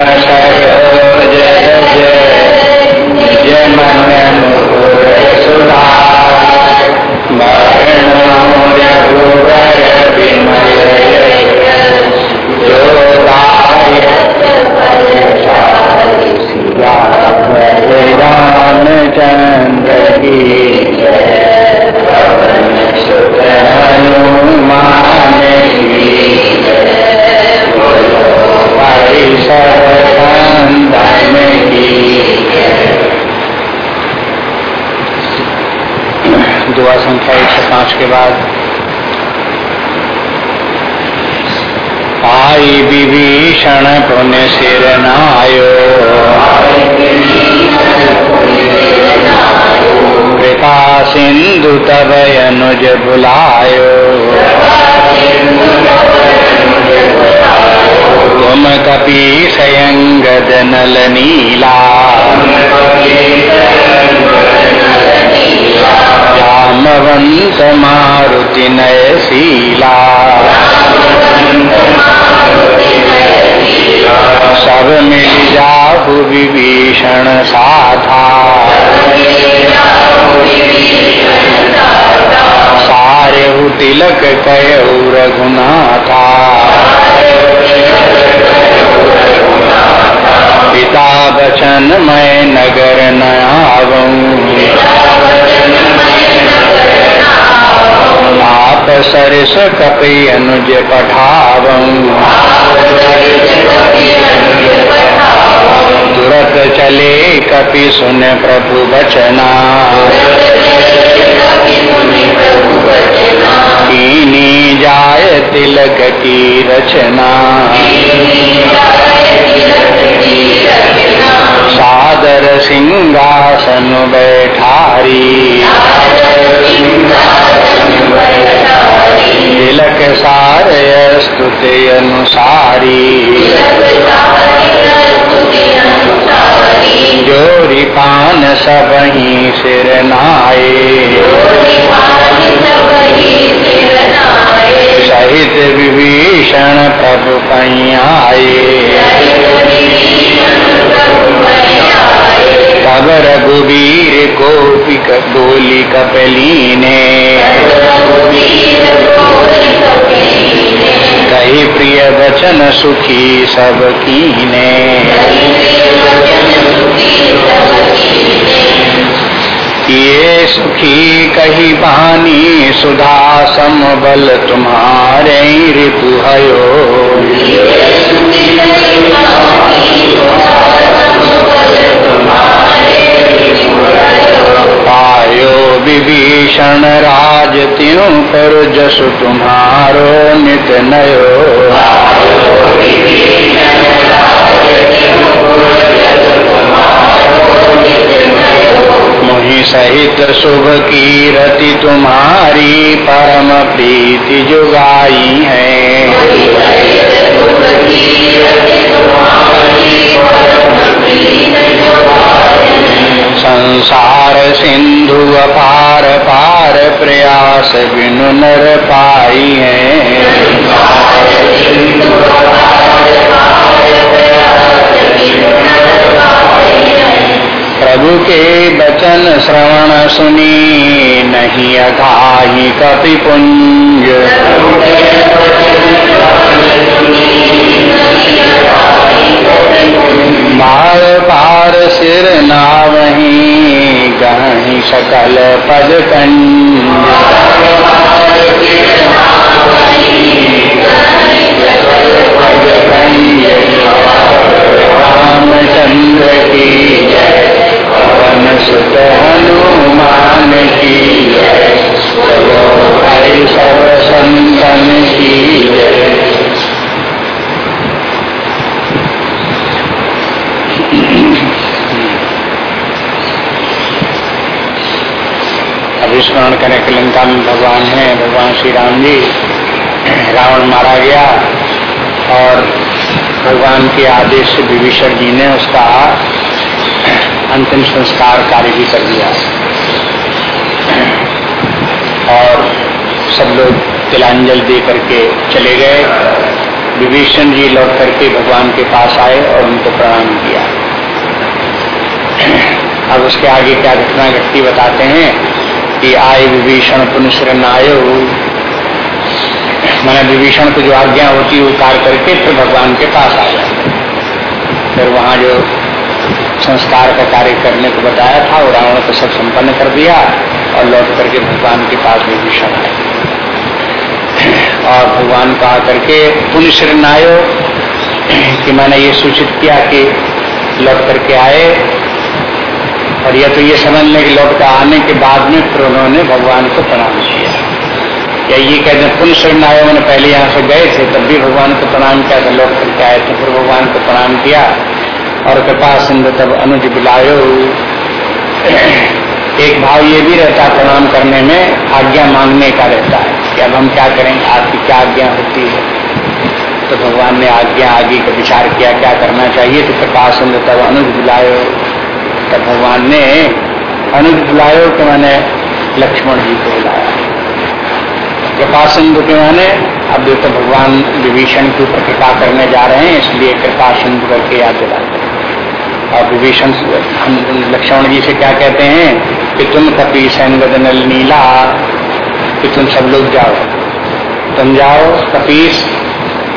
हा हा सिंधु तब अनुज बुलायो। तुम कपी सयंगद नल नीला। जामवंत मारुति नय शीला सब मिल जाहु विभीषण साधा। सारे तिलक कयऊ रघुनाथा पिता बचन मैं नगर न आप सरस कपि अनुज पठाव तुरत चले कपि सुन प्रभु बचना कीनी जाय तिलक की रचना सिंहासन बैठारी। तिलक सार स्तुति अनुसारी। जोरी पान सब ही सिर नाये। सहित विभीषण प्रभु आए तब रघुवीर को बोली कपली ने कही प्रिय वचन सुखी सब कीने। ये सुखी कही बानी सुधा समबल तुम्हारे ऋतु हयो। पायो विभीषण राज त्यों पर जस तुम्हारो नित नयो। मुहि सहित शुभ की रति तुम्हारी परम प्रीति जुगाई है। संसार सिंधु अपार पार प्रयास बिनु नर पाई है। प्रभु के बचन श्रवण सुनी नहीं अघाही कपि पुंज बार पार सिर नावही गही सकल पद रामचंद्र की जय। पवन सुत हनुमान की सब संतन की अभिस्मरण कि लंका में भगवान है, भगवान श्री राम जी। रावण मारा गया और भगवान के आदेश से विभीषण जी ने उसका अंतिम संस्कार कार्य भी कर दिया। और सब लोग तिलांजल दे करके चले गए। विभीषण जी लौट करके भगवान के पास आए और उनको प्रणाम किया। अब उसके आगे क्या घटना घटती बताते हैं कि आए विभीषण पुनः आयो मैंने विभीषण को जो आज्ञा होती है वो कार्य करके फिर भगवान के पास आ जाते फिर वहाँ जो संस्कार का कार्य करने को बताया था और रावण को सब संपन्न कर दिया और लौट करके भगवान के पास विभीषण आए और भगवान को आकर के पुण्य शरणायो कि मैंने ये सूचित किया कि लौट करके आए। और यह तो ये समझ लें कि लौट कर आने के बाद में फिर उन्होंने भगवान को प्रणाम किया। या ये कहते पुण्य शरणायो मैंने पहले यहाँ से गए थे, तब भी भगवान को प्रणाम किया था लौट करके आए थे फिर भगवान को प्रणाम किया। और कृपा सिंधु तब अनुज बुलायो। एक भाव ये भी रहता है प्रणाम करने में, आज्ञा मांगने का रहता है कि अब हम क्या करें, आपकी क्या आज्ञा होती है? तो भगवान ने आज्ञा आगे का विचार किया, क्या करना चाहिए? तो कृपा सिंधु तब अनुज बुलायो। तब भगवान ने अनुज बुलायो तो मैंने लक्ष्मण जी को बुलाया। कृपा सिंधु के मैंने, अब देखो भगवान विभीषण के ऊपर कृपा करने जा रहे हैं, इसलिए कृपा सिंधु करके याद दिलाते और विभीषण लक्ष्मण जी से क्या कहते हैं कि तुम कपी सैनगद नल नीला, कि तुम सब लोग जाओ। तुम जाओ कपीस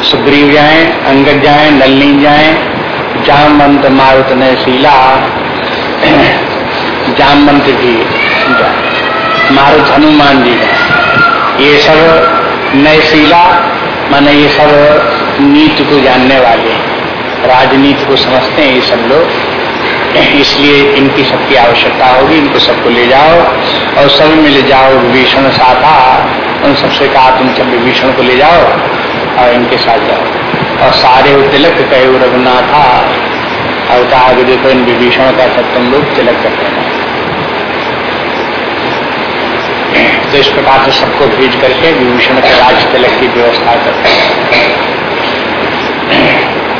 सुग्रीव जाए, अंगद जाए नलनी जाए जामवंत मारुत नय शीला जामवंत जी जाए मारुत हनुमान जी जाए ये सब नय शीला, माने ये सब नीति को जानने वाले राजनीति को समझते हैं ये सब लोग। इसलिए इनकी सबकी आवश्यकता होगी, इनको सबको ले जाओ और सब में ले जाओ विभीषण साथ साथा उन सबसे कहा, तुम सब विभीषण को ले जाओ और इनके साथ जाओ। और सारे वो तिलक कहे रघुनाथा और कहा कि देखो, इन विभीषण का सब तुम लोग तिलक कर देना तो इस प्रकार से सबको भेज करके विभूषण के राज तिलक की व्यवस्था करते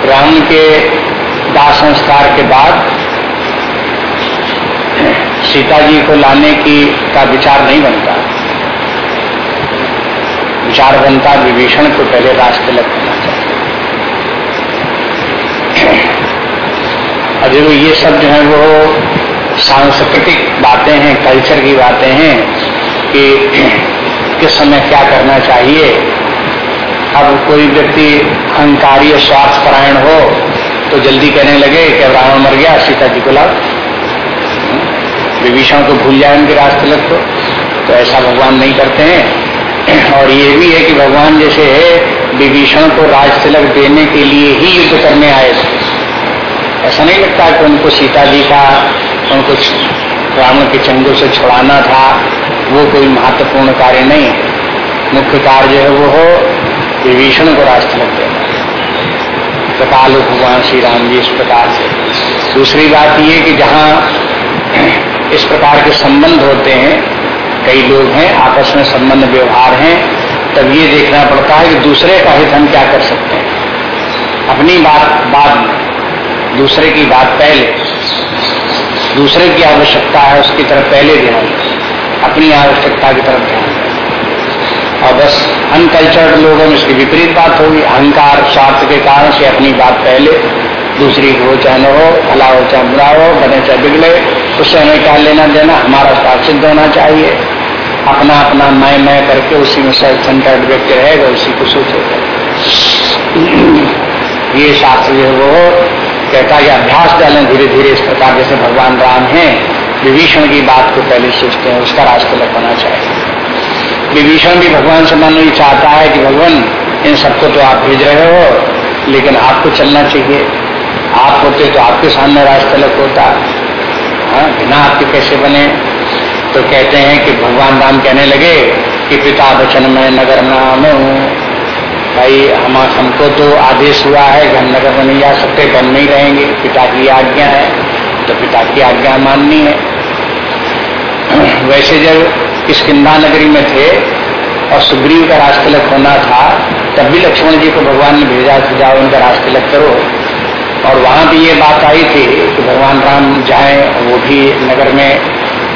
राम के दाह संस्कार के बाद सीता जी को लाने की का विचार नहीं बनता। विचार बनता विभीषण को पहले राज तिलक करना चाहिए। देखो, ये सब जो है वो सांस्कृतिक बातें हैं, कल्चर की बातें हैं कि किस समय क्या करना चाहिए अब कोई व्यक्ति अहंकारी स्वार्थ परायण हो तो जल्दी कहने लगे कि रावण मर गया, सीता जी को लाओ। विभीषण को भूल जाए उनके राज तिलक को। तो ऐसा भगवान नहीं करते हैं। और ये भी है कि भगवान जैसे है, विभीषण को राज तिलक देने के लिए ही युद्ध करने आए थे। ऐसा नहीं लगता कि उनको सीता जी का, उनको रावण के चंगुल से छुड़ाना था। वो कोई महत्वपूर्ण कार्य नहीं मुख्य कार्य जो है वो हो विभीषण को राज तिलक देना प्रकाल भगवान श्री राम जी इस प्रकार से। दूसरी बात ये कि जहाँ इस प्रकार के संबंध होते हैं, कई लोग हैं, आपस में संबंध व्यवहार हैं, तब ये देखना पड़ता है कि दूसरे का हित हम क्या कर सकते हैं। अपनी बात बाद दूसरे की बात पहले, दूसरे की आवश्यकता है उसकी तरफ़ पहले ध्यान। अपनी आवश्यकता की तरफ़ ध्यान। और बस अनकल्चर्ड लोगों में इसकी विपरीत बात होगी। अहंकार, स्वार्थ के कारण से अपनी बात पहले दूसरी हो चाहे न हो, भला हो चाहे बुरा हो, बने चाहे बिगड़े, उससे हमें क्या लेना देना हमारा सिद्ध होना चाहिए। अपना अपना मैं मैं करके उसी में सेल्फ सेंटर्ड व्यक्ति रहेगा, उसी को सोचेगा ये शास्त्र जो वो कहता है अभ्यास डालें धीरे धीरे इस प्रकार जैसे भगवान राम हैं, विभीषण की बात को पहले सोचते हैं, उसका रास्ते लगना चाहिए। विभीषण भी भगवान से मन ही चाहता है कि भगवान, इन सबको तो आप भेज रहे हो, लेकिन आपको चलना चाहिए। आप होते तो आपके सामने राजतलक होता। हाँ बिना आपके कैसे बने? तो कहते हैं कि भगवान राम कहने लगे कि पिता वचन में नगर नाम भाई, हम हमको तो आदेश हुआ है कि हम नगर में नहीं जा सकते बन नहीं रहेंगे। पिता की आज्ञा है तो पिता की आज्ञा माननी है। वैसे जब किंदा नगरी में थे और सुग्रीव का राजतिलक होना था, तब भी लक्ष्मण जी को भगवान ने भेजा जाओ, उनका राजतिलक करो। और वहाँ भी ये बात आई थी कि भगवान राम जाए वो भी नगर में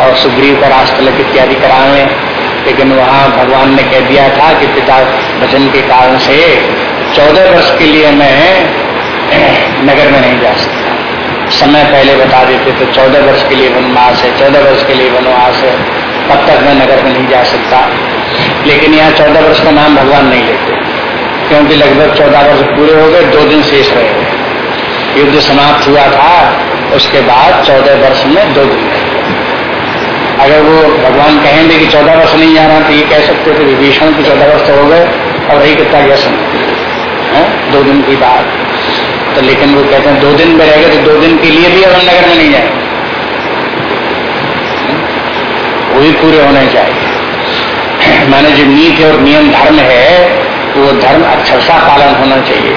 और सुग्रीव का राष्ट्रलक इत्यादि करावे लेकिन वहाँ भगवान ने कह दिया था कि पिता वचन के कारण से चौदह वर्ष के लिए मैं नगर में नहीं जा सकता। समय पहले बता देते तो चौदह वर्ष के लिए वनवास है, चौदह वर्ष के लिए वनवास है। तब तक मैं नगर में नहीं जा सकता। लेकिन यहाँ चौदह वर्ष का नाम भगवान नहीं लेते। क्योंकि लगभग चौदह वर्ष पूरे हो गए, दो दिन शेष रहे। युद्ध समाप्त हुआ था, उसके बाद चौदह वर्ष में दो दिन अगर वो भगवान कहेंगे कि चौदह वर्ष नहीं जा रहा तो ये कह सकते थे विभीषण की चौदह वर्ष तो हो गए, और वही कितना व्यसन दो दिन की बात। तो लेकिन वो कहते हैं, दो दिन में रह गए तो दो दिन के लिए भी अगर नगर में नहीं जाए वो भी पूरे होने चाहिए। माने जो नीति और नियम धर्म है, वो धर्म अक्षरता पालन होना चाहिए।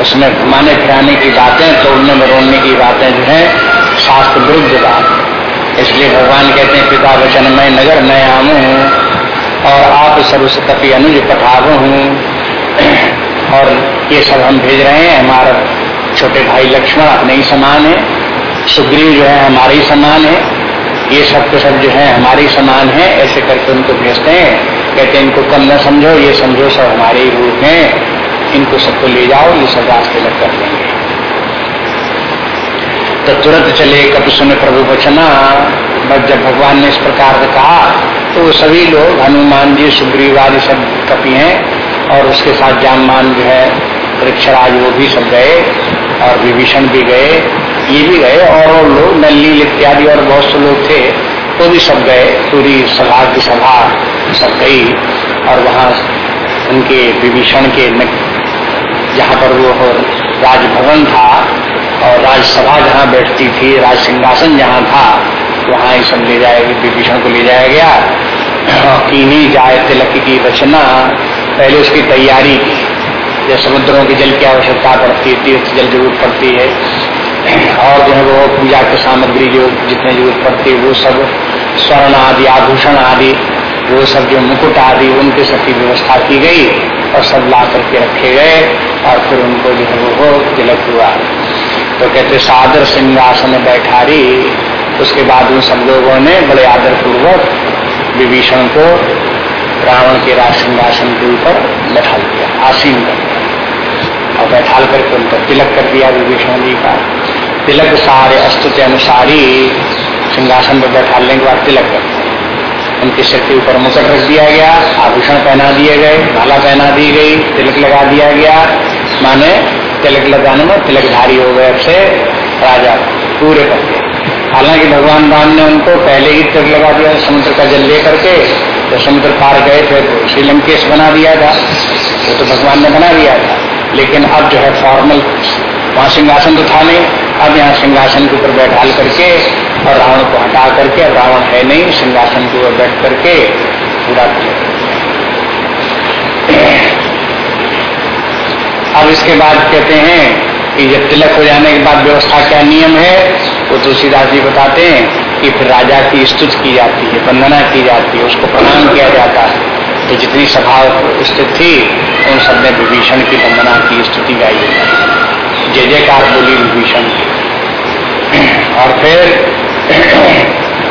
उसमें घुमाने फिराने की बातें, तोड़ने मरोड़ने की बातें जो है, शास्त्र विरुद्ध बात। इसलिए भगवान कहते हैं, पिता वचन, मैं नगर नया आमू हूँ, और आप सर्वस कपि अनुज पठाव हूँ। और ये सब हम भेज रहे हैं, हमारा छोटे भाई लक्ष्मण अपने ही समान है, सुग्रीव जो है हमारे ही समान है। ये सब के सब जो है, हमारे समान है, ऐसे करके उनको भेजते हैं। कहते हैं, इनको कम न समझो, ये समझो, सब हमारे ही रूप हैं। इनको सबको ले जाओ, ये सब रास्ते लग कर लेंगे तो तुरंत चले कप सुने प्रभु बचना बट जब भगवान ने इस प्रकार से कहा तो सभी लोग, हनुमान जी, सुग्रीव आदि सब कपी हैं, और उसके साथ जामान जो है, वृक्षराज वो भी सब गए, और विभीषण भी गए ये भी गए और लोग नल्ली इत्यादि और बहुत से लोग थे, वो भी सब गए, पूरी सभा की सभा सब गई और वहाँ उनके विभीषण के जहाँ पर वो राजभवन था और राजसभा जहाँ बैठती थी, राज सिंहासन जहाँ था, वहाँ ही सब ले जाए, विभीषण को ले जाया गया। कीनी जाए, तिलक की रचना, पहले उसकी तैयारी की। जैसे समुद्रों के जल की आवश्यकता पड़ती है तीर्थ जल ज़रूरत पड़ती है। और जो है वो पूजा की सामग्री जो जितने ज़रूरत पड़ती वो सब स्वर्ण आदि, आभूषण आदि, वो सब जो मुकुट आदि, उनके सबकी व्यवस्था की गई और सब ला करके रखे गए और फिर उनको जो है वो तिलक हुआ। तो कहते सादर सिंहासन बैठारी, उसके बाद उन सब लोगों ने बड़े आदर पूर्वक विभीषण को रावण के राज सिंहासन के ऊपर बैठा दिया, आसीन कर और बैठाल करके उनको तिलक कर दिया विभीषण जी का। तिलक सारे के अनुसार ही सिंहासन पर बैठालने के बाद तिलक कर उनके सिर के ऊपर मुकुट रख दिया गया, आभूषण पहना दिए गए, माला पहना दी गई, तिलक लगा दिया गया। माने तिलक लगाने में तिलकधारी हो गए अब से राजा पूरे करके हालाँकि भगवान राम ने उनको पहले ही तिलक लगा दिया, समुद्र का जल ले करके तो समुद्र पार गए थे तो श्रीलंकेश बना दिया था। वो तो भगवान ने बना दिया था। लेकिन अब जो है फॉर्मल वहाँ सिंहासन तो था नहीं। अब यहाँ सिंहासन के ऊपर बैठाल करके और रावण को हटा करके, अब रावण है नहीं, सिंहासन के ऊपर बैठ करके पूरा अब इसके बाद कहते हैं कि जब तिलक हो जाने के बाद व्यवस्था क्या नियम है, वो तुलसीदास जी बताते हैं कि फिर राजा की स्तुत की जाती है, वंदना की जाती है, उसको प्रणाम किया जाता है। तो जितनी सभा स्थित थी, उन सबने विभीषण की वंदना की स्तुति गाई। जय जयकार बोली विभीषण। की और फिर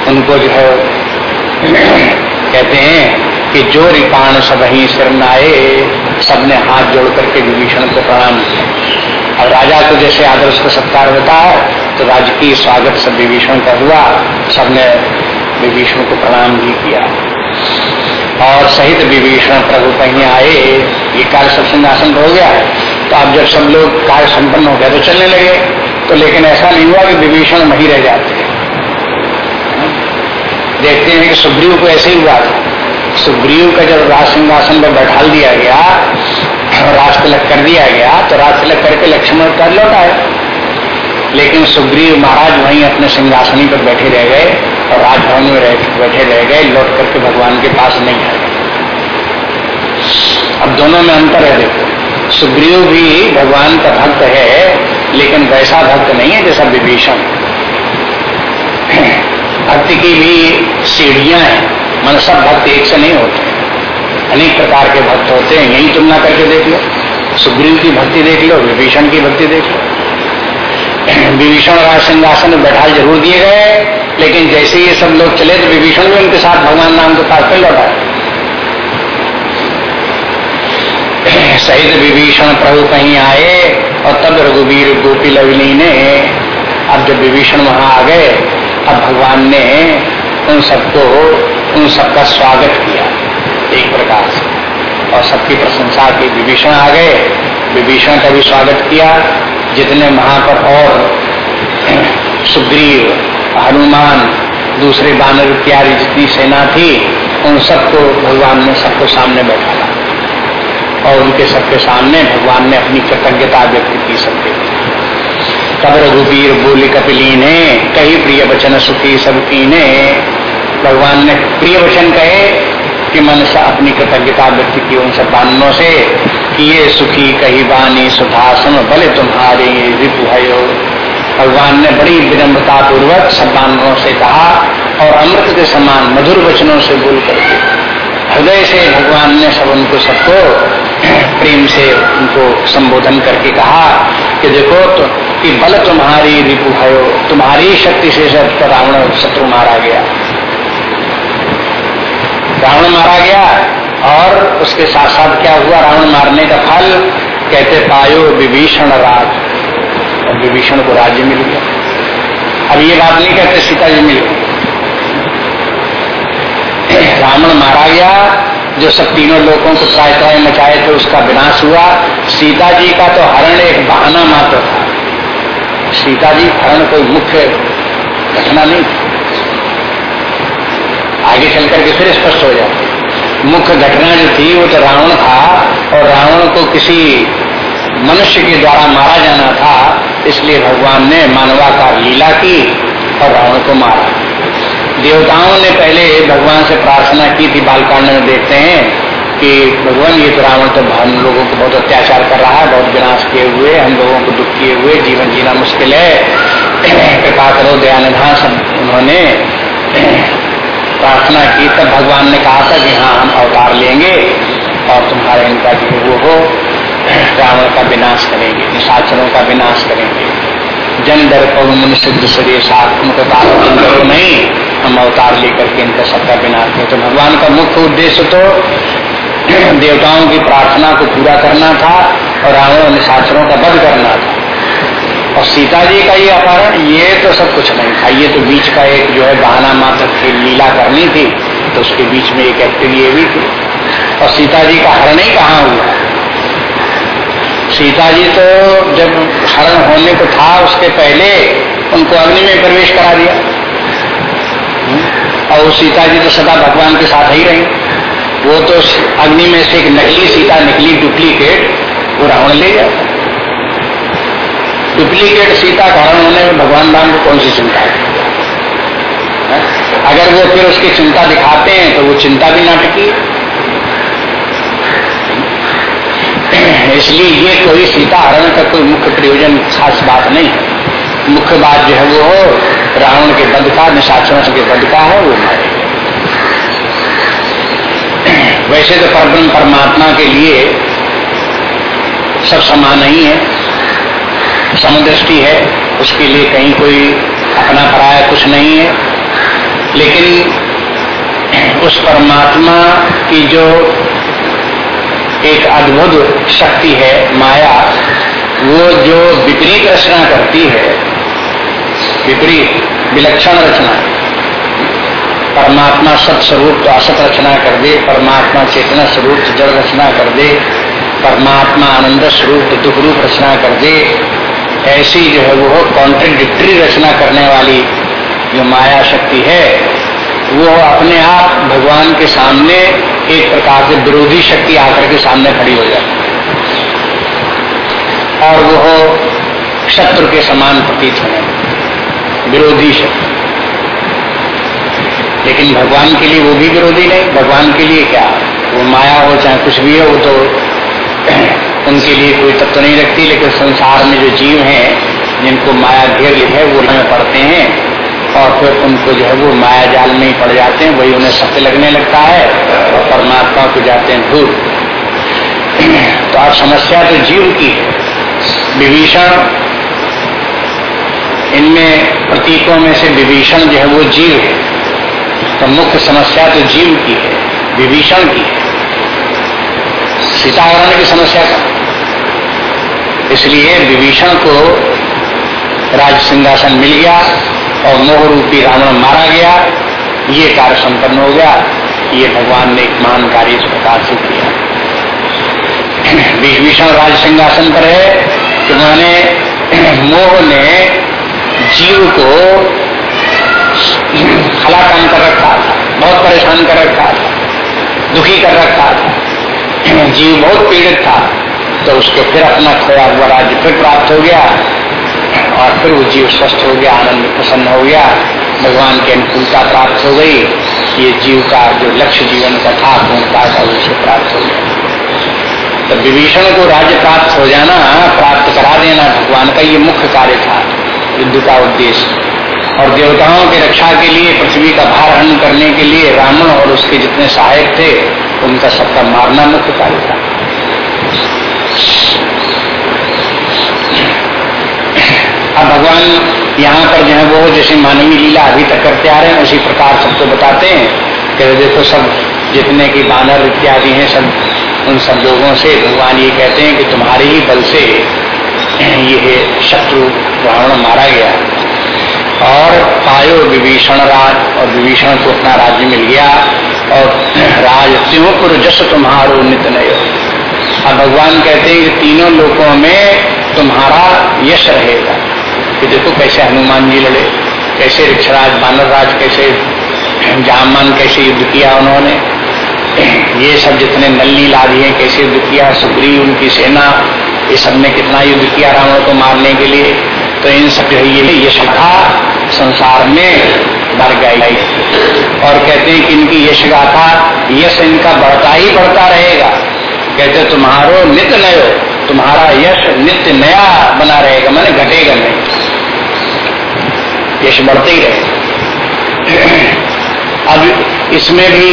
उनको जो है, कहते हैं कि जो रिपाण सब ही सिर नाए सबने हाथ जोड़ करके विभीषण को प्रणाम। किया और राजा को जैसे आदर्श को सत्कार होता है तो राजकीय स्वागत सब विभीषण का हुआ, सबने विभीषण को प्रणाम भी किया। और सहित विभीषण प्रभु कहीं आए, ये कार्य सब सिंहासन हो गया। है तो अब जब सब लोग कार्य संपन्न हो गया तो चलने लगे। तो लेकिन ऐसा नहीं हुआ कि विभीषण वही रह जाते देखते हैं कि सुग्रीव को ऐसे ही हुआ। था सुग्रीव का जब राज सिंहासन पर बैठा दिया गया, और राज तिलक कर दिया गया तो राज तिलक करके लक्ष्मण कर लौटा है लेकिन सुग्रीव महाराज वहीं अपने सिंहासनी पर बैठे रह गए। और राजभवन में रह, बैठे रह गए लौट करके भगवान के पास नहीं आए। अब दोनों में अंतर है देखो। सुग्रीव भी भगवान का भक्त है लेकिन वैसा भक्त नहीं है जैसा विभीषण। भक्ति की भी सीढ़ियाँ हैं मन सब भक्त एक से नहीं होते। अनेक प्रकार के भक्त होते हैं यही तुलना करके देख लो। सुग्रीव की भक्ति देख लो विभीषण की भक्ति देख लो। विभीषण राज सिंहासन में बैठा ज़रूर दिए गए। लेकिन जैसे ये सब लोग चले तो विभीषण भी उनके साथ भगवान नाम के पास फिर लौटा सहित विभीषण प्रभु कहीं आए और तब रघुवीर गोपी लवली ने, अब जब विभीषण वहाँ आ गए, अब भगवान ने उन सबको, उन सबका स्वागत किया एक प्रकार से। और सबकी प्रशंसा की। विभीषण आ गए। विभीषण का भी स्वागत किया। जितने वहाँ पर और सुग्रीव हनुमान, दूसरे बानर प्यारी जितनी सेना थी, उन सबको भगवान ने सबको सामने बैठा और उनके सबके सामने भगवान ने अपनी कृतज्ञता व्यक्त की सबके। तब रघुवीर बोली कपिली ने कही प्रिय वचन सुखी सबकी ने भगवान ने प्रिय वचन कहे कि मन से अपनी कृतज्ञता व्यक्त की उन सब बानों से कि ये सुखी कही बानी सुधासन भले तुम्हारे रिपु भगवान ने बड़ी विनम्रता पूर्वक बानरों से कहा और अमृत के समान मधुर वचनों से बोल करके हृदय से भगवान ने सब उनको, सबको प्रेम से उनको संबोधन करके कहा कि देखो तो कि बल तुम्हारी रिपु भयो, तुम्हारी शक्ति से सब रावण शत्रु मारा गया। रावण मारा गया और उसके साथ साथ क्या हुआ? रावण मारने का फल, कहते पायो विभीषण राज। और विभीषण को राज्य मिल गया। अब ये बात नहीं कहते सीता जी मिल रावण मारा गया, जो सब तीनों लोगों को त्राय मचाए थे, उसका विनाश हुआ। सीता जी का तो हरण एक बहाना मात्र था। सीता जी हरण कोई मुख्य घटना नहीं आगे चल करके फिर स्पष्ट हो जाए मुख्य घटना जो थी, वो तो रावण था, और रावण को किसी मनुष्य के द्वारा मारा जाना था। इसलिए भगवान ने मानवा का लीला की और रावण को मारा। देवताओं ने पहले भगवान से प्रार्थना की थी, बालकांड में देखते हैं कि भगवान, ये तो रावण तो हम लोगों को बहुत अत्याचार कर रहा है, बहुत विनाश किए हुए, हम लोगों को दुख किए हुए, जीवन जीना मुश्किल है। कृपा करो दयानिधा सब उन्होंने प्रार्थना की, तब भगवान ने कहा था कि हाँ हम अवतार लेंगे और तुम्हारे इनका जो वो हो। रावण का विनाश करेंगे, निशाचरों का विनाश करेंगे। जन डर पवन सिद्ध शरीर साथ उनको नहीं, हम अवतार लेकर के इनका सबका विनाश करें तो भगवान का मुख्य उद्देश्य तो देवताओं की प्रार्थना को पूरा करना था और रावण निशाचरों का वध करना था। और सीता जी का ये अपहरण, ये तो सब कुछ नहीं था। ये तो बीच का एक जो है बहाना मात्र की लीला करनी थी तो उसके बीच में एक एक्टिव ये भी थी। और सीता जी का हरण ही कहाँ हुआ? सीता जी तो जब हरण होने को था, उसके पहले उनको अग्नि में प्रवेश करा दिया। और वो सीता जी तो सदा भगवान के साथ ही रही। वो तो अग्नि में से एक नकली सीता निकली, डुप्लीकेट, वो रावण ले गया। डुप्लीकेट सीता का हरण होने में भगवान राम को कौन सी चिंता है? अगर वो फिर उसकी चिंता दिखाते हैं तो वो चिंता भी नाटकी है। इसलिए ये कोई सीता हरण का कोई मुख्य प्रयोजन, खास बात नहीं। मुख्य बात जो है वो हो, रावण के बंध का, निशाचरों के बंध का है, वो मारे वैसे तो परब्रह्म परमात्मा के लिए सब समान ही है। समदृष्टि है, उसके लिए कहीं कोई अपना पराया कुछ नहीं है। लेकिन उस परमात्मा की जो एक अद्भुत शक्ति है, माया। वो जो विपरीत रचना करती है, विपरीत विलक्षण रचना। परमात्मा सत स्वरूप तो असत रचना कर दे, परमात्मा चेतना स्वरूप तो जड़ रचना कर दे, परमात्मा आनंद स्वरूप तो दुख रूप रचना कर दे। ऐसी जो है वो कॉन्ट्रडिक्टरी रचना करने वाली जो माया शक्ति है, वो अपने आप भगवान के सामने एक प्रकार से विरोधी शक्ति आकर के सामने खड़ी हो जाती और वो शत्रु के समान प्रतीत होने विरोधी शक्ति। लेकिन भगवान के लिए वो भी विरोधी नहीं, भगवान के लिए क्या? वो माया हो, चाहे कुछ भी हो, वो तो उनके लिए कोई तत्व तो नहीं रखती, लेकिन संसार में जो जीव हैं, जिनको माया घेर है, वो हमें पढ़ते हैं। और फिर उनको जो है वो माया जाल में ही पड़ जाते हैं, वही उन्हें सत्य लगने लगता है और परमात्मा को जाते हैं भूल तो अब समस्या तो जीव की है। विभीषण, इनमें प्रतीकों में से विभीषण जो है वो जीव है। तो मुख्य समस्या तो जीव की है, विभीषण की है। सीतावरण की समस्या का। इसलिए विभीषण को राज सिंहासन मिल गया। और मोह रूपी रावण मारा गया। ये कार्य संपन्न हो गया। ये भगवान ने एक महान कार्य इस प्रकार से किया। विभीषण राज सिंहासन पर है। कि उन्होंने मोह ने जीव को खला काम कर रखा बहुत परेशान कर रखा था। दुखी कर रखा था। जीव बहुत पीड़ित था। तो उसको फिर अपना खोया हुआ राज्य फिर प्राप्त हो गया। और फिर वो जीव स्वस्थ हो गया, आनंद प्रसन्न हो गया। भगवान की अनुकूलता प्राप्त हो गई। ये जीव का जो लक्ष्य जीवन का था पूर्णता का उसे प्राप्त हो गया। तो विभीषण को राज्य प्राप्त हो जाना, प्राप्त करा देना, भगवान का ये मुख्य कार्य था युद्ध का उद्देश्य। और देवताओं की रक्षा के लिए, पृथ्वी का भार हरण करने के लिए, रावण और उसके जितने सहायक थे, उनका सबका मारना मुख्य कार्य था। अब भगवान यहाँ पर जो है वो जैसे मानवीय लीला अभी तक करते आ रहे हैं, उसी प्रकार सबको बताते हैं कि देखो सब जितने की बानर इत्यादि हैं सब, उन सब लोगों से भगवान ये कहते हैं कि तुम्हारे ही बल से ये शत्रु रावण मारा गया। और पायो विभीषण राज, और विभीषण को अपना राज्य मिल गया, और राज त्योपुर जस तुम्हारो नित नयो। अब भगवान कहते हैं कि तीनों लोगों में तुम्हारा यश रहेगा। कि देखो कैसे हनुमान जी लड़े, कैसे ऋक्षराज बानर राज कैसे जामान कैसे युद्ध किया उन्होंने। ये सब जितने नल्ली लादी हैं, कैसे युद्ध किया सुग्री उनकी सेना, ये सबने कितना युद्ध किया रावण को मारने के लिए। तो इन सब जो ये यश था संसार में बढ़ गई और कहते हैं कि इनकी यश गाथा, यश इनका बढ़ता ही बढ़ता रहेगा। कहते तुम्हारो नित्य नयो, तुम्हारा यश नित्य नया बना रहेगा, मैंने घटेगा नहीं। यश बढ़ते ही रहे। अब इसमें भी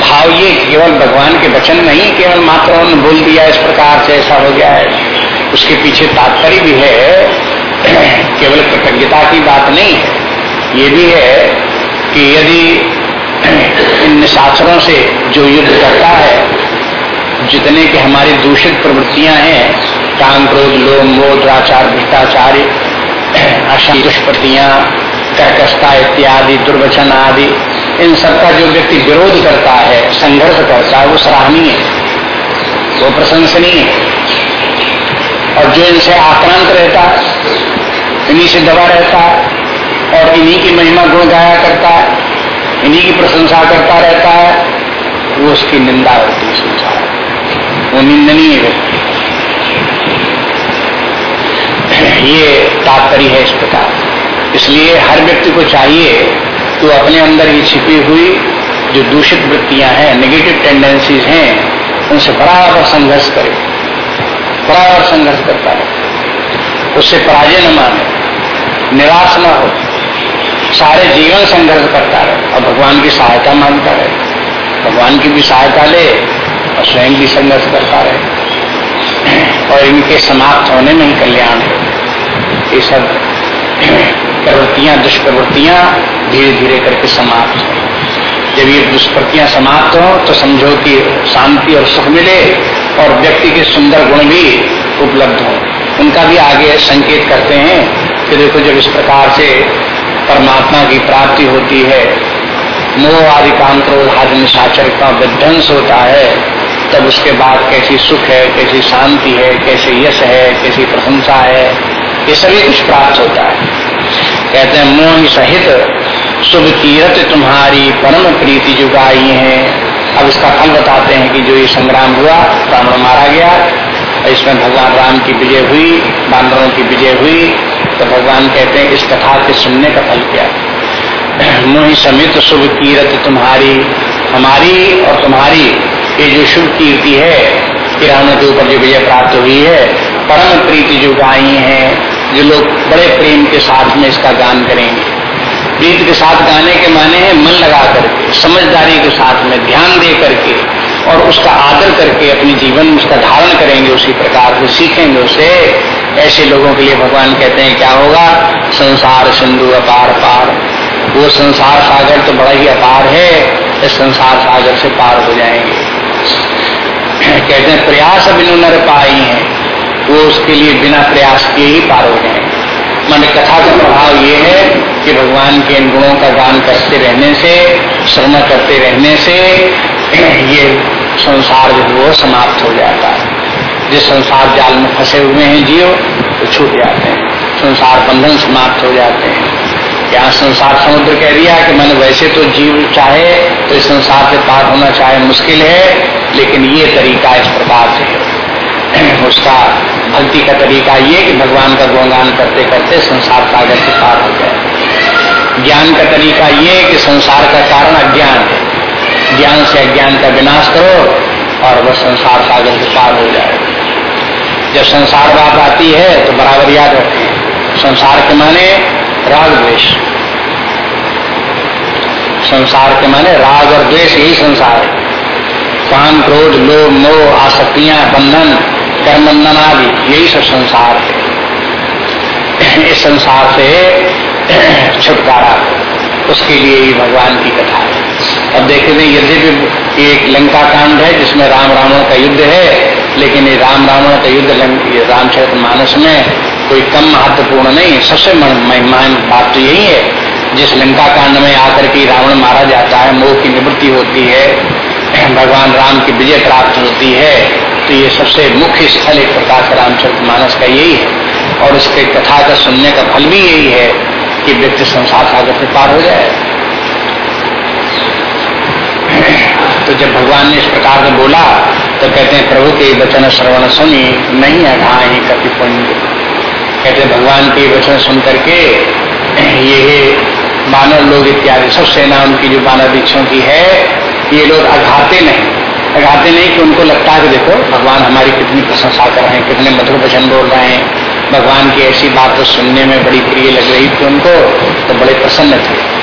भाव ये, केवल भगवान के वचन नहीं केवल मात्र उन्होंने बोल दिया, इस प्रकार से ऐसा हो गया है। उसके पीछे तात्पर्य भी है, केवल कृतज्ञता की बात नहीं है ये भी है कि यदि इन शास्त्रों से जो युद्ध करता है, जितने की हमारी दूषित प्रवृत्तियाँ हैं, काम, क्रोध लोम मोद आचार भ्रष्टाचार्य अशा दुष्पतियाँ कर्कशता इत्यादि दुर्वचन आदि इन सबका जो व्यक्ति विरोध करता है, संघर्ष करता है, वो सराहनीय है। वो प्रशंसनीय है। और जो इनसे आक्रांत रहता है, इन्हीं से दबा रहता है, और इन्हीं की महिमा गुण गाया करता है, इन्हीं की प्रशंसा करता रहता है, वो उसकी निंदा होती है वो निंदनीय व्यक्ति ये तात्पर्य है इस प्रकार। इसलिए हर व्यक्ति को चाहिए वो अपने अंदर ये छिपी हुई जो दूषित वृत्तियाँ हैं नेगेटिव टेंडेंसीज हैं, उनसे बराबर संघर्ष करे। बराबर संघर्ष करता है उससे पराजय न माने, निराश न हो। सारे जीवन संघर्ष करता रहे और भगवान की सहायता माँगता रहे। भगवान की भी सहायता ले और स्वयं भी संघर्ष करता रहे। और इनके समाप्त होने में ही कल्याण है। ये सब प्रवृत्तियाँ, दुष्प्रवृत्तियाँ धीरे धीरे करके समाप्त हो। जब ये दुष्प्रतियाँ समाप्त हो तो समझो कि शांति और सुख मिले और व्यक्ति के सुंदर गुण भी उपलब्ध हो। उनका भी आगे संकेत करते हैं कि देखो जब इस प्रकार से परमात्मा की प्राप्ति होती है, मोह आदि काम क्रोध आदि निशाचर का विध्वंस होता है, तब उसके बाद कैसी सुख है, कैसी शांति है, कैसे यश है, कैसी प्रशंसा है ये सभी कुछ प्राप्त होता है। कहते हैं, मोह सहित शुभ कीरत तुम्हारी परम प्रीति जुगाई है। अब इसका फल बताते हैं कि जो ये संग्राम हुआ, ब्राह्मण मारा गया इसमें भगवान राम की विजय हुई बांदरों की विजय हुई तो भगवान कहते हैं, इस कथा के सुनने का फल क्या? मोहि समित शुभ कीरत तुम्हारी, हमारी और तुम्हारी, ये जो शुभ कीर्ति है कि रावण के ऊपर जो विजय प्राप्त हुई है, परम प्रीति जो गाई है। जो लोग बड़े प्रेम के साथ में इसका गान करेंगे। प्रीत के साथ गाने के माने हैं मन लगा करके, समझदारी के साथ में ध्यान दे करके और उसका आदर करके अपने जीवन में उसका धारण करेंगे, उसी प्रकार से सीखेंगे उसे। ऐसे लोगों के लिए भगवान कहते हैं, क्या होगा? संसार सिंधु अपार पार। वो संसार सागर तो बड़ा ही अपार है, इस संसार सागर से पार हो जाएँगे। कहते हैं, प्रयास बिनु नर पाई है। वो उसके लिए बिना प्रयास के ही पार हो गए। मान कथा का प्रभाव ये है कि भगवान के इन गुणों का गान करते रहने से, श्रवण करते रहने से, ये संसार जो वो समाप्त हो जाता है। जिस संसार जाल में फंसे हुए हैं जीव तो छूट जाते हैं। संसार बंधन समाप्त हो जाते हैं। यहाँ संसार समुद्र कह दिया कि मैंने वैसे तो जीव चाहे तो इस संसार से पार होना चाहे मुश्किल है, लेकिन ये तरीका इस प्रकार से उसका भक्ति का तरीका ये कि भगवान का गुणगान करते करते संसार सागर से पार हो जाए ज्ञान का तरीका ये कि संसार का कारण अज्ञान है। ज्ञान से अज्ञान का विनाश करो और वह संसार सागर से पार हो जाए। जब संसार बात आती है तो बराबर याद रखें संसार के माने राग द्वेष। संसार के माने राग और द्वेष यही संसार है। काम क्रोध, लोभ, मोह, आसक्तियाँ, बंधन कर्म आदि यही सब संसार है। इस संसार से छुटकारा, उसके लिए ही भगवान की कथा है। अब देखते हैं यद्यपि एक लंका कांड है, जिसमें राम रावण का युद्ध है, लेकिन ये राम रावण का युद्ध रामचरित मानस में कोई कम महत्वपूर्ण नहीं, सबसे महिमान बात तो यही है, जिस लंका कांड में आकर के रावण मारा जाता है, मोह की निवृत्ति होती है, भगवान राम की विजय प्राप्त होती है तो ये सबसे मुख्य स्थल एक प्रकार से रामचरित मानस का यही है। और उसके कथा का सुनने का फल भी यही है कि व्यक्ति संसार सागर से पार हो जाए। तो जब भगवान ने इस प्रकार से बोला तो कहते हैं, प्रभु के वचन श्रवण सुनी, नहीं अघाई कति पुण्य कहते भगवान के वचन सुन करके ये मानव लोग इत्यादि, सब सेना उनकी जो मानव वृक्षों की है, ये लोग अघाते नहीं। अघाते नहीं कि उनको लगता है कि देखो, भगवान हमारी कितनी प्रशंसा कर रहे हैं, कितने मधुर वचन बोल रहे हैं। भगवान की ऐसी बात तो सुनने में बड़ी प्रिय लग रही थी उनको तो बड़े प्रसन्न थे।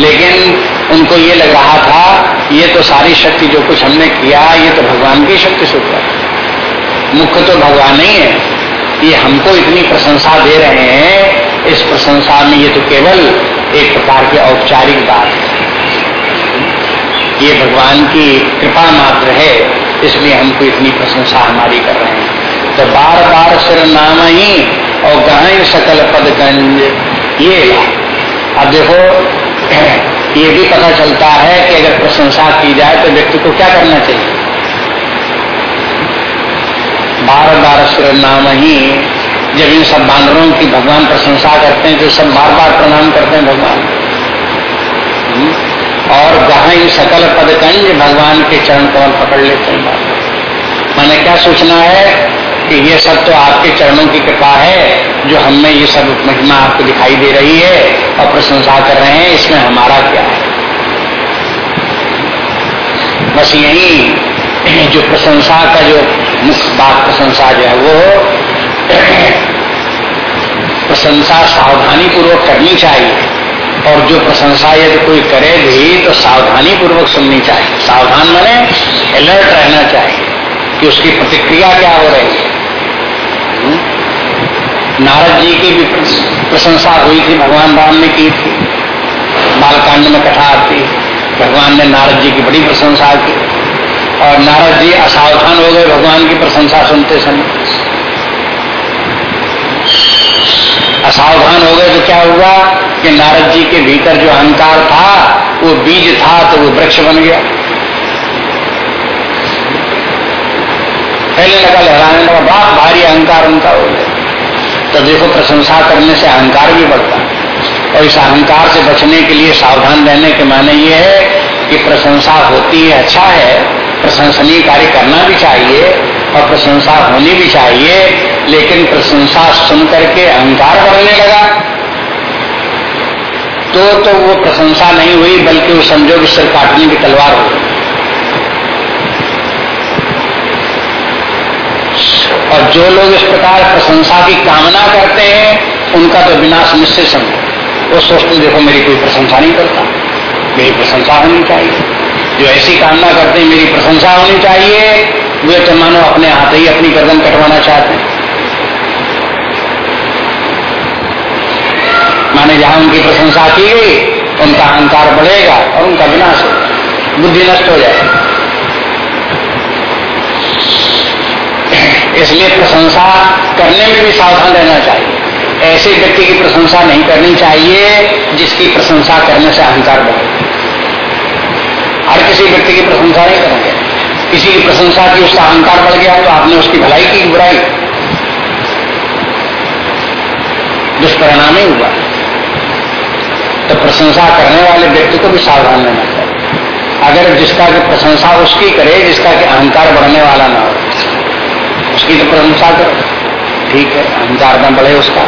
लेकिन उनको ये लग रहा था, ये तो सारी शक्ति जो कुछ हमने किया, ये तो भगवान की शक्ति से हुआ। मुख्य तो भगवान नहीं है। ये हमको इतनी प्रशंसा दे रहे हैं, इस प्रशंसा में ये तो केवल एक प्रकार की औपचारिक बात है। ये भगवान की कृपा मात्र है, इसलिए हमको इतनी प्रशंसा हमारी कर रहे हैं। तो बार बार सिर नाम ही और गहन सकल पद गंज ये अब देखो, ये भी पता चलता है कि अगर प्रशंसा की जाए तो व्यक्ति को क्या करना चाहिए? बार बार सुर नाम ही जब इन सब बानरों की भगवान प्रशंसा करते हैं तो सब बार बार प्रणाम करते हैं भगवान? और गहन सकल पद कंज भगवान के चरण कमल पकड़ लेते हैं। मैंने क्या सोचना है कि ये सब तो आपके चरणों की कृपा है, जो हमें ये सब महिमा आपको दिखाई दे रही है और प्रशंसा कर रहे हैं, इसमें हमारा क्या है? बस यही जो प्रशंसा का जो मुख्य बात प्रशंसा जो है वो प्रशंसा सावधानी पूर्वक करनी चाहिए। और जो प्रशंसा यदि कोई करे भी तो सावधानी पूर्वक सुननी चाहिए। सावधान मैंने अलर्ट रहना चाहिए कि उसकी प्रतिक्रिया क्या हो रही है। हम्म? नारद जी की भी प्रशंसा हुई थी, भगवान राम ने की थी। बालकांड में कथा आती भगवान ने नारद जी की बड़ी प्रशंसा की। और नारद जी असावधान हो गए भगवान की प्रशंसा सुनते समय। असावधान हो गए तो क्या हुआ कि नारद जी के भीतर जो अहंकार था, वो बीज था तो वो वृक्ष बन गया। पहले लगा, लहराने लगा बहुत भारी अहंकार उनका हो गया। तो देखो, प्रशंसा करने से अहंकार भी बढ़ता और इस अहंकार से बचने के लिए सावधान रहने के माने ये है कि प्रशंसा होती है अच्छा है, प्रशंसनीय कार्य करना भी चाहिए और प्रशंसा होनी भी चाहिए। लेकिन प्रशंसा सुन करके अहंकार बढ़ने लगा। तो तो वो प्रशंसा नहीं हुई, बल्कि वो समझो कि सिर काटने की तलवार हो और जो लोग इस प्रकार प्रशंसा की कामना करते हैं, उनका तो विनाश निश्चित समझो। वो सोचते देखो, मेरी कोई प्रशंसा नहीं करता। मेरी प्रशंसा होनी चाहिए। जो ऐसी कामना करते हैं, मेरी प्रशंसा होनी चाहिए। वे तो मानो अपने हाथ ही अपनी गर्दन कटवाना चाहते हैं। माने जहाँ उनकी प्रशंसा की गई, उनका अहंकार बढ़ेगा और उनका विनाश होगा। बुद्धि नष्ट हो जाएगा। इसलिए प्रशंसा करने में भी सावधान रहना चाहिए। ऐसे व्यक्ति की प्रशंसा नहीं करनी चाहिए, जिसकी प्रशंसा करने से अहंकार बढ़े। हर किसी व्यक्ति की प्रशंसा नहीं करेंगे। किसी की प्रशंसा की उसका अहंकार बढ़ गया तो आपने उसकी भलाई की बुराई। दुष्परिणाम ही हुआ। तो प्रशंसा करने वाले व्यक्ति को भी सावधान रहना चाहिए। अगर जिसका की प्रशंसा उसकी करे, जिसका कि अहंकार बढ़ने वाला ना हो, उसकी तो प्रशंसा करो। ठीक है, अहंकार न बढ़े उसका।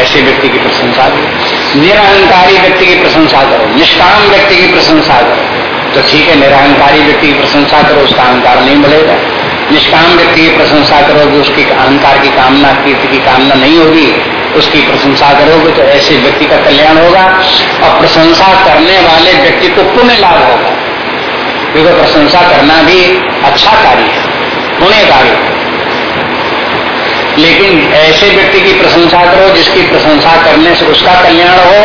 ऐसे व्यक्ति की प्रशंसा करो। निरहंकारी व्यक्ति की प्रशंसा करो। निष्काम व्यक्ति की प्रशंसा करो। तो ठीक है, निरहंकारी व्यक्ति की प्रशंसा करो, उसका अहंकार नहीं बढ़ेगा। निष्काम व्यक्ति की प्रशंसा करोगे उसकी अहंकार की कामना कीर्ति की कामना नहीं होगी उसकी प्रशंसा करोगे तो ऐसे व्यक्ति का कल्याण होगा और प्रशंसा करने वाले व्यक्ति को पुण्य लाभ होगा। क्योंकि प्रशंसा करना भी अच्छा कार्य है, पुण्य कार्य लेकिन ऐसे व्यक्ति की प्रशंसा करो जिसकी प्रशंसा करने से उसका कल्याण हो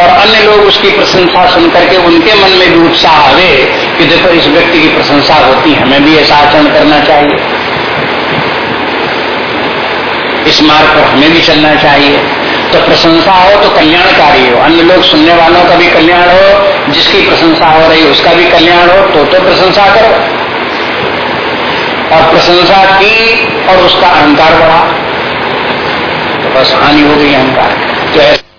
और अन्य लोग उसकी प्रशंसा सुनकर के उनके मन में भी उत्साह आवे कि देखो, इस व्यक्ति की प्रशंसा होती, हमें भी ऐसा आचरण करना चाहिए। इस मार्ग पर हमें भी चलना चाहिए। तो प्रशंसा हो तो कल्याणकारी हो। अन्य लोग सुनने वालों का भी कल्याण हो, जिसकी प्रशंसा हो रही उसका भी कल्याण हो तो तो प्रशंसा करो। और प्रशंसा की और उसका अहंकार बढ़ा। तो बस हानि हो गई अहंकार। तो ऐसा